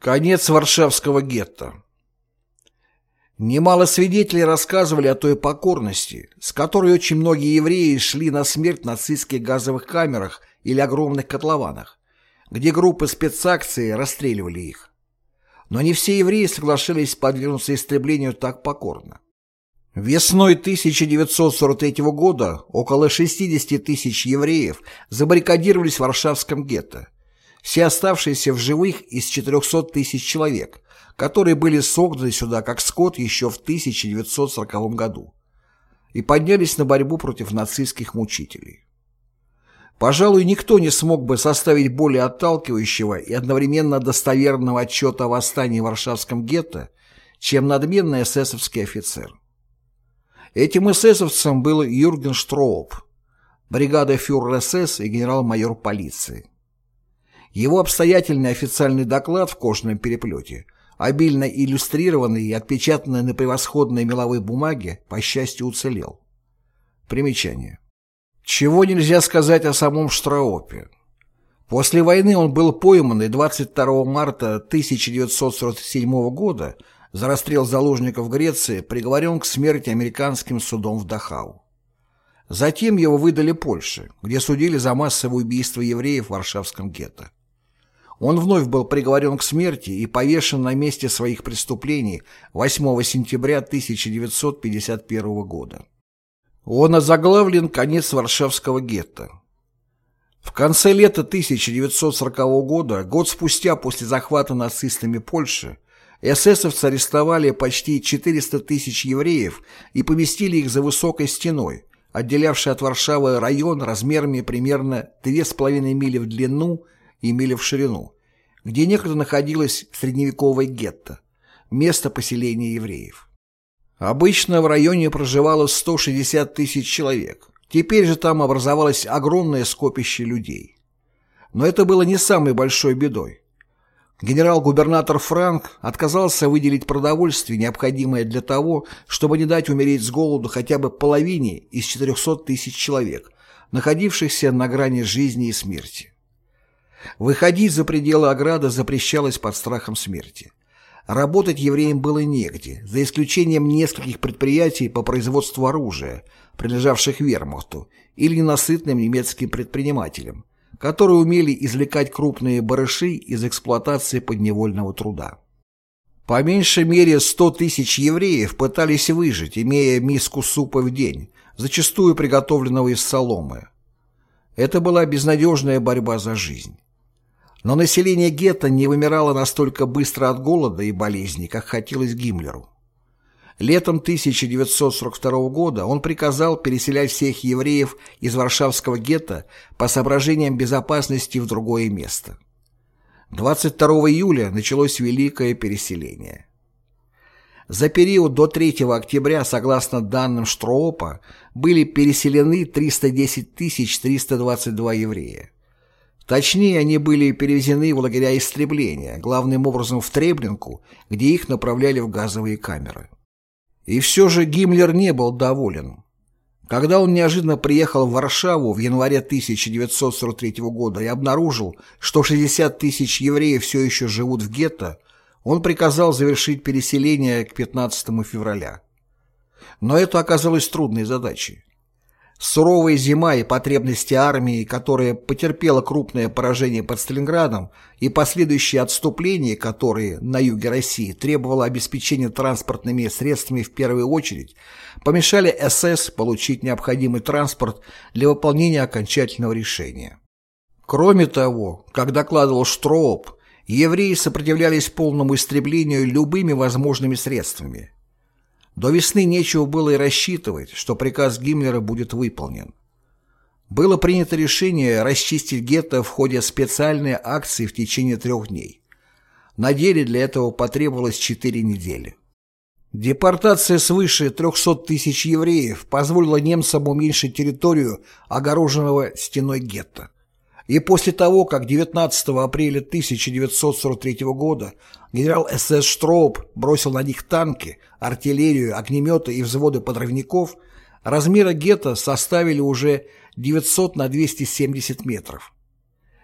Конец Варшавского гетто Немало свидетелей рассказывали о той покорности, с которой очень многие евреи шли на смерть в нацистских газовых камерах или огромных котлованах, где группы спецакции расстреливали их. Но не все евреи соглашались подвергнуться истреблению так покорно. Весной 1943 года около 60 тысяч евреев забаррикадировались в Варшавском гетто, все оставшиеся в живых из 400 тысяч человек, которые были согнаны сюда как скот еще в 1940 году и поднялись на борьбу против нацистских мучителей. Пожалуй, никто не смог бы составить более отталкивающего и одновременно достоверного отчета о восстании в Варшавском гетто, чем надменный эсэсовский офицер. Этим эсэсовцем был Юрген Штроуп, бригада фюрер СС и генерал-майор полиции. Его обстоятельный официальный доклад в кожаном переплете, обильно иллюстрированный и отпечатанный на превосходной меловой бумаге, по счастью, уцелел. Примечание. Чего нельзя сказать о самом Штраопе. После войны он был пойман и 22 марта 1947 года за расстрел заложников в Греции приговорен к смерти американским судом в Дахау. Затем его выдали Польше, где судили за массовое убийство евреев в Варшавском гетто. Он вновь был приговорен к смерти и повешен на месте своих преступлений 8 сентября 1951 года. Он озаглавлен «Конец Варшавского гетто». В конце лета 1940 года, год спустя после захвата нацистами Польши, эсэсовцы арестовали почти 400 тысяч евреев и поместили их за высокой стеной, отделявшей от Варшавы район размерами примерно 2,5 мили в длину и мили в ширину, где некогда находилось средневековое гетто, место поселения евреев. Обычно в районе проживало 160 тысяч человек, теперь же там образовалось огромное скопище людей. Но это было не самой большой бедой. Генерал-губернатор Франк отказался выделить продовольствие, необходимое для того, чтобы не дать умереть с голоду хотя бы половине из 400 тысяч человек, находившихся на грани жизни и смерти. Выходить за пределы ограды запрещалось под страхом смерти. Работать евреям было негде, за исключением нескольких предприятий по производству оружия, принадлежавших вермахту, или ненасытным немецким предпринимателям, которые умели извлекать крупные барыши из эксплуатации подневольного труда. По меньшей мере 100 тысяч евреев пытались выжить, имея миску супа в день, зачастую приготовленного из соломы. Это была безнадежная борьба за жизнь. Но население гетто не вымирало настолько быстро от голода и болезней, как хотелось Гиммлеру. Летом 1942 года он приказал переселять всех евреев из Варшавского гетто по соображениям безопасности в другое место. 22 июля началось Великое переселение. За период до 3 октября, согласно данным Штроопа, были переселены 310 322 еврея. Точнее, они были перевезены в лагеря истребления, главным образом в Треблинку, где их направляли в газовые камеры. И все же Гиммлер не был доволен. Когда он неожиданно приехал в Варшаву в январе 1943 года и обнаружил, что 60 тысяч евреев все еще живут в гетто, он приказал завершить переселение к 15 февраля. Но это оказалось трудной задачей. Суровая зима и потребности армии, которая потерпела крупное поражение под Сталинградом, и последующие отступления, которые на юге России требовало обеспечения транспортными средствами в первую очередь, помешали СС получить необходимый транспорт для выполнения окончательного решения. Кроме того, как докладывал Штроуп, евреи сопротивлялись полному истреблению любыми возможными средствами – до весны нечего было и рассчитывать, что приказ Гиммлера будет выполнен. Было принято решение расчистить гетто в ходе специальной акции в течение трех дней. На деле для этого потребовалось четыре недели. Депортация свыше 300 тысяч евреев позволила немцам уменьшить территорию огороженного стеной гетто. И после того, как 19 апреля 1943 года генерал СС Штроуп бросил на них танки, артиллерию, огнеметы и взводы подрывников, размеры гетто составили уже 900 на 270 метров.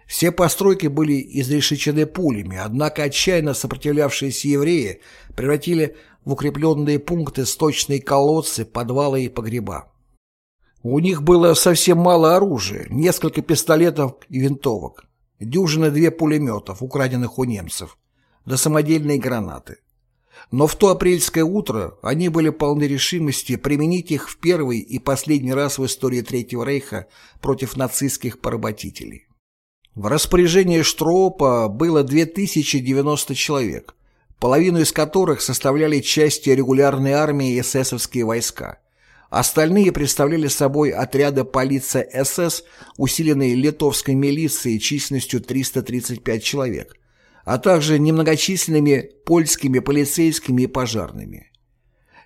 Все постройки были изрешечены пулями, однако отчаянно сопротивлявшиеся евреи превратили в укрепленные пункты сточные колодцы, подвалы и погреба. У них было совсем мало оружия, несколько пистолетов и винтовок, дюжина две пулеметов, украденных у немцев, да самодельные гранаты. Но в то апрельское утро они были полны решимости применить их в первый и последний раз в истории Третьего Рейха против нацистских поработителей. В распоряжении Штроопа было 2090 человек, половину из которых составляли части регулярной армии и эсэсовские войска. Остальные представляли собой отряды полиция СС, усиленные литовской милицией численностью 335 человек, а также немногочисленными польскими полицейскими и пожарными.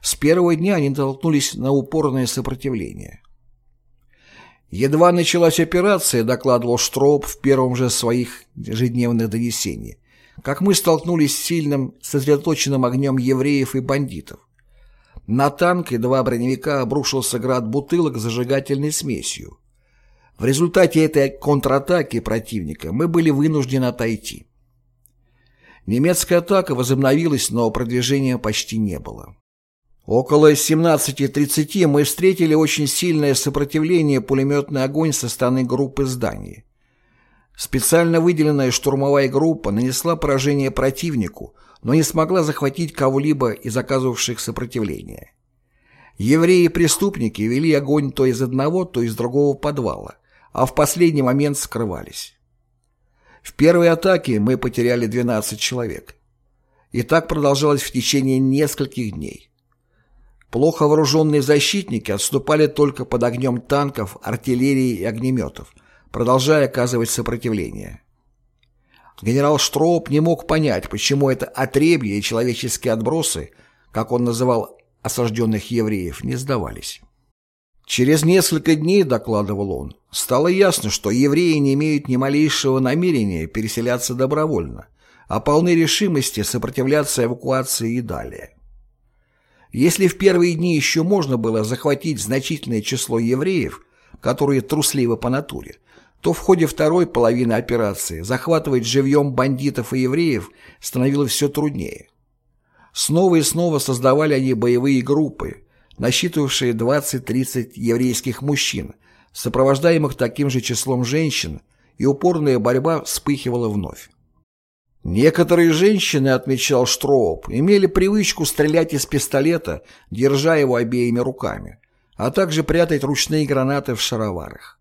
С первого дня они натолкнулись на упорное сопротивление. Едва началась операция, докладывал Штроуп в первом же своих ежедневных донесениях, как мы столкнулись с сильным, сосредоточенным огнем евреев и бандитов. На танк и два броневика обрушился град бутылок с зажигательной смесью. В результате этой контратаки противника мы были вынуждены отойти. Немецкая атака возобновилась, но продвижения почти не было. Около 17.30 мы встретили очень сильное сопротивление пулеметный огонь со стороны группы зданий. Специально выделенная штурмовая группа нанесла поражение противнику, но не смогла захватить кого-либо из оказывавших сопротивление. Евреи и преступники вели огонь то из одного, то из другого подвала, а в последний момент скрывались. В первой атаке мы потеряли 12 человек. И так продолжалось в течение нескольких дней. Плохо вооруженные защитники отступали только под огнем танков, артиллерии и огнеметов, продолжая оказывать сопротивление. Генерал Штроуп не мог понять, почему это отребье и человеческие отбросы, как он называл осажденных евреев, не сдавались. Через несколько дней, докладывал он, стало ясно, что евреи не имеют ни малейшего намерения переселяться добровольно, а полны решимости сопротивляться эвакуации и далее. Если в первые дни еще можно было захватить значительное число евреев, которые трусливы по натуре, то в ходе второй половины операции захватывать живьем бандитов и евреев становилось все труднее. Снова и снова создавали они боевые группы, насчитывавшие 20-30 еврейских мужчин, сопровождаемых таким же числом женщин, и упорная борьба вспыхивала вновь. Некоторые женщины, отмечал Штроуп, имели привычку стрелять из пистолета, держа его обеими руками, а также прятать ручные гранаты в шароварах.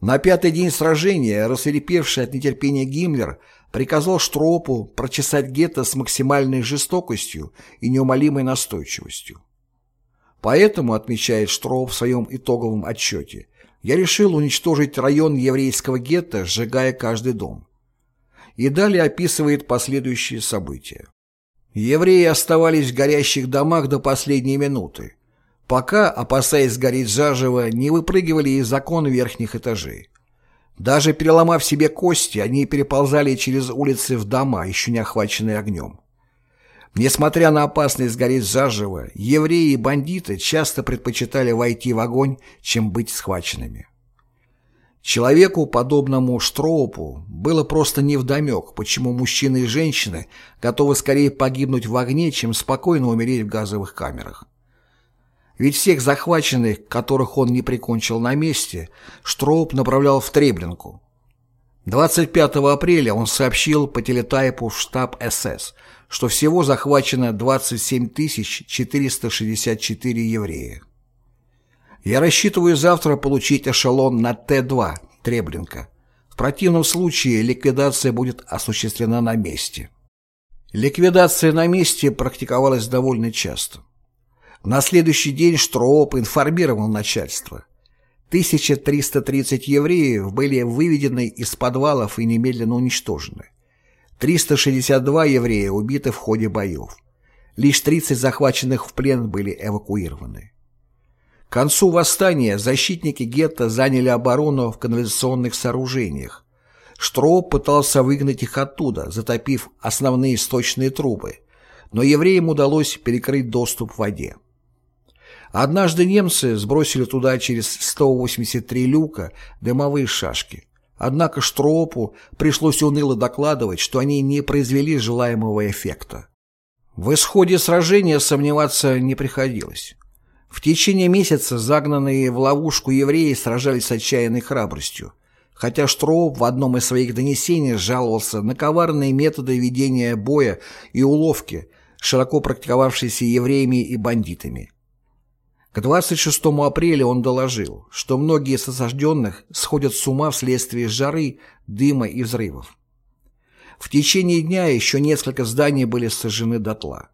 На пятый день сражения, рассверепевший от нетерпения Гиммлер, приказал Штроупу прочесать гетто с максимальной жестокостью и неумолимой настойчивостью. Поэтому, отмечает Штроуп в своем итоговом отчете, я решил уничтожить район еврейского гетто, сжигая каждый дом и далее описывает последующие события. Евреи оставались в горящих домах до последней минуты, пока, опасаясь сгореть заживо, не выпрыгивали из окон верхних этажей. Даже переломав себе кости, они переползали через улицы в дома, еще не охваченные огнем. Несмотря на опасность сгореть заживо, евреи и бандиты часто предпочитали войти в огонь, чем быть схваченными. Человеку, подобному Штроупу, было просто невдомек, почему мужчины и женщины готовы скорее погибнуть в огне, чем спокойно умереть в газовых камерах. Ведь всех захваченных, которых он не прикончил на месте, Штроуп направлял в Треблинку. 25 апреля он сообщил по телетайпу в штаб СС, что всего захвачено 27 464 еврея. Я рассчитываю завтра получить эшелон на Т-2, Треблинка. В противном случае ликвидация будет осуществлена на месте. Ликвидация на месте практиковалась довольно часто. На следующий день Штроуп информировал начальство. 1330 евреев были выведены из подвалов и немедленно уничтожены. 362 еврея убиты в ходе боев. Лишь 30 захваченных в плен были эвакуированы. К концу восстания защитники гетто заняли оборону в канализационных сооружениях. Штроуп пытался выгнать их оттуда, затопив основные сточные трубы, но евреям удалось перекрыть доступ в воде. Однажды немцы сбросили туда через 183 люка дымовые шашки, Однако Штроопу пришлось уныло докладывать, что они не произвели желаемого эффекта. В исходе сражения сомневаться не приходилось. В течение месяца загнанные в ловушку евреи сражались с отчаянной храбростью, хотя Штроуп в одном из своих донесений жаловался на коварные методы ведения боя и уловки, широко практиковавшиеся евреями и бандитами. К 26 апреля он доложил, что многие из осажденных сходят с ума вследствие жары, дыма и взрывов. В течение дня еще несколько зданий были сожжены дотла.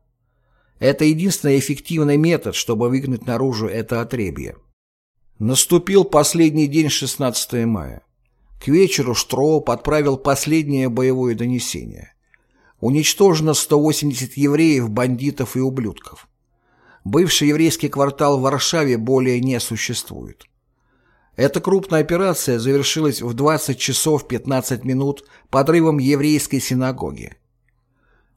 Это единственный эффективный метод, чтобы выгнать наружу это отребье. Наступил последний день 16 мая. К вечеру Штроуп отправил последнее боевое донесение. Уничтожено 180 евреев, бандитов и ублюдков. Бывший еврейский квартал в Варшаве более не существует. Эта крупная операция завершилась в 20 часов 15 минут подрывом еврейской синагоги.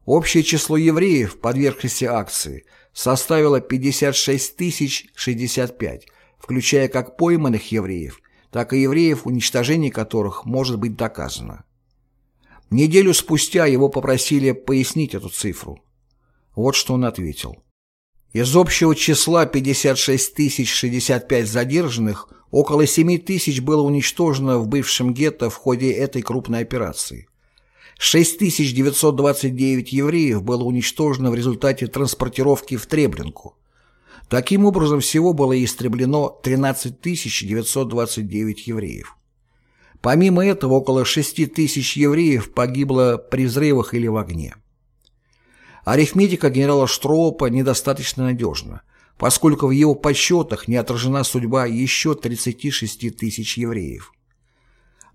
Общее число евреев, подвергшихся акции, составило 56 065, включая как пойманных евреев, так и евреев, уничтожение которых может быть доказано. Неделю спустя его попросили пояснить эту цифру. Вот что он ответил. Из общего числа 56 065 задержанных около 7 тысяч было уничтожено в бывшем гетто в ходе этой крупной операции. 6929 евреев было уничтожено в результате транспортировки в Треблинку. Таким образом, всего было истреблено 13 929 евреев. Помимо этого, около 6 тысяч евреев погибло при взрывах или в огне. Арифметика генерала Штроупа недостаточно надежна, поскольку в его подсчетах не отражена судьба еще 36 тысяч евреев.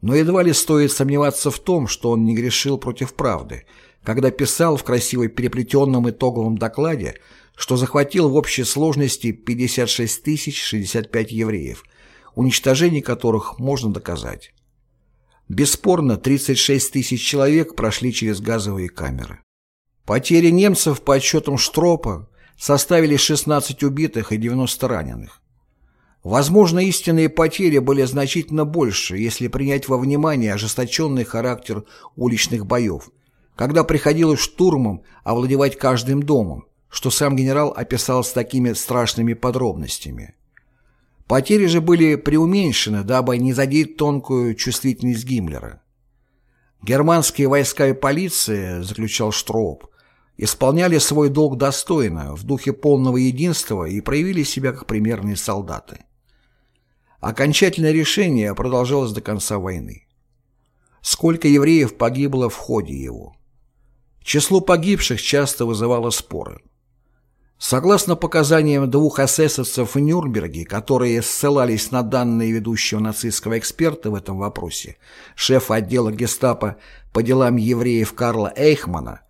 Но едва ли стоит сомневаться в том, что он не грешил против правды, когда писал в красиво переплетенном итоговом докладе, что захватил в общей сложности 56 065 евреев, уничтожение которых можно доказать. Бесспорно, 36 тысяч человек прошли через газовые камеры. Потери немцев по отчетам Штропа составили 16 убитых и 90 раненых. Возможно, истинные потери были значительно больше, если принять во внимание ожесточенный характер уличных боев, когда приходилось штурмом овладевать каждым домом, что сам генерал описал с такими страшными подробностями. Потери же были преуменьшены, дабы не задеть тонкую чувствительность Гиммлера. Германские войска и полиция, заключал Штроуп, исполняли свой долг достойно, в духе полного единства и проявили себя как примерные солдаты. Окончательное решение продолжалось до конца войны. Сколько евреев погибло в ходе его? Число погибших часто вызывало споры. Согласно показаниям двух эсэсовцев в Нюрнберге, которые ссылались на данные ведущего нацистского эксперта в этом вопросе, шефа отдела гестапо по делам евреев Карла Эйхмана,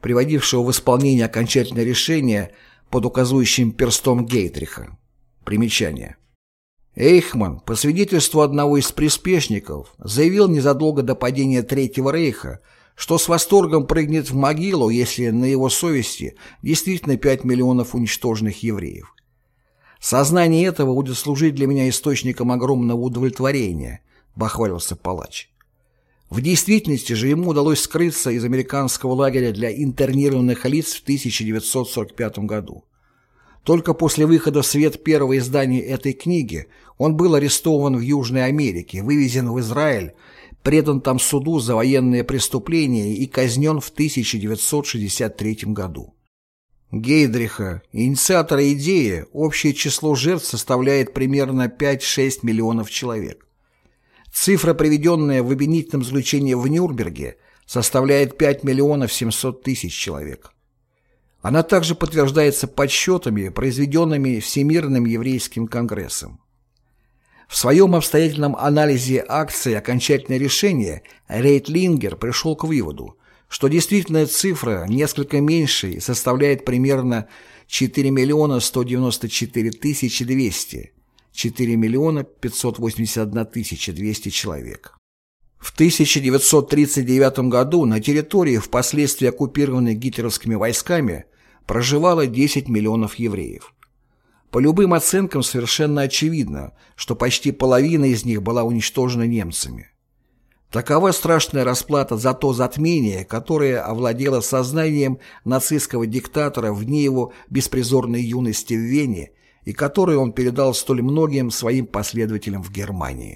приводившего в исполнение окончательное решение под указующим перстом Гейтриха. Примечание. Эйхман, по свидетельству одного из приспешников, заявил незадолго до падения Третьего Рейха, что с восторгом прыгнет в могилу, если на его совести действительно 5 миллионов уничтоженных евреев. Сознание этого будет служить для меня источником огромного удовлетворения, бахвалился палач. В действительности же ему удалось скрыться из американского лагеря для интернированных лиц в 1945 году. Только после выхода в свет первого издания этой книги он был арестован в Южной Америке, вывезен в Израиль, предан там суду за военные преступления и казнен в 1963 году. Гейдриха, инициатора идеи, общее число жертв составляет примерно 5-6 миллионов человек. Цифра, приведенная в обвинительном заключении в Нюрнберге, составляет 5 миллионов 700 тысяч человек. Она также подтверждается подсчетами, произведенными Всемирным еврейским конгрессом. В своем обстоятельном анализе акции «Окончательное решение» Рейтлингер пришел к выводу, что действительная цифра несколько меньше и составляет примерно 4 миллиона 194 тысячи 200, 4 миллиона 581 тысяча 200 человек. В 1939 году на территории, впоследствии оккупированной гитлеровскими войсками, проживало 10 миллионов евреев. По любым оценкам совершенно очевидно, что почти половина из них была уничтожена немцами. Такова страшная расплата за то затмение, которое овладело сознанием нацистского диктатора в дни его беспризорной юности в Вене и которое он передал столь многим своим последователям в Германии.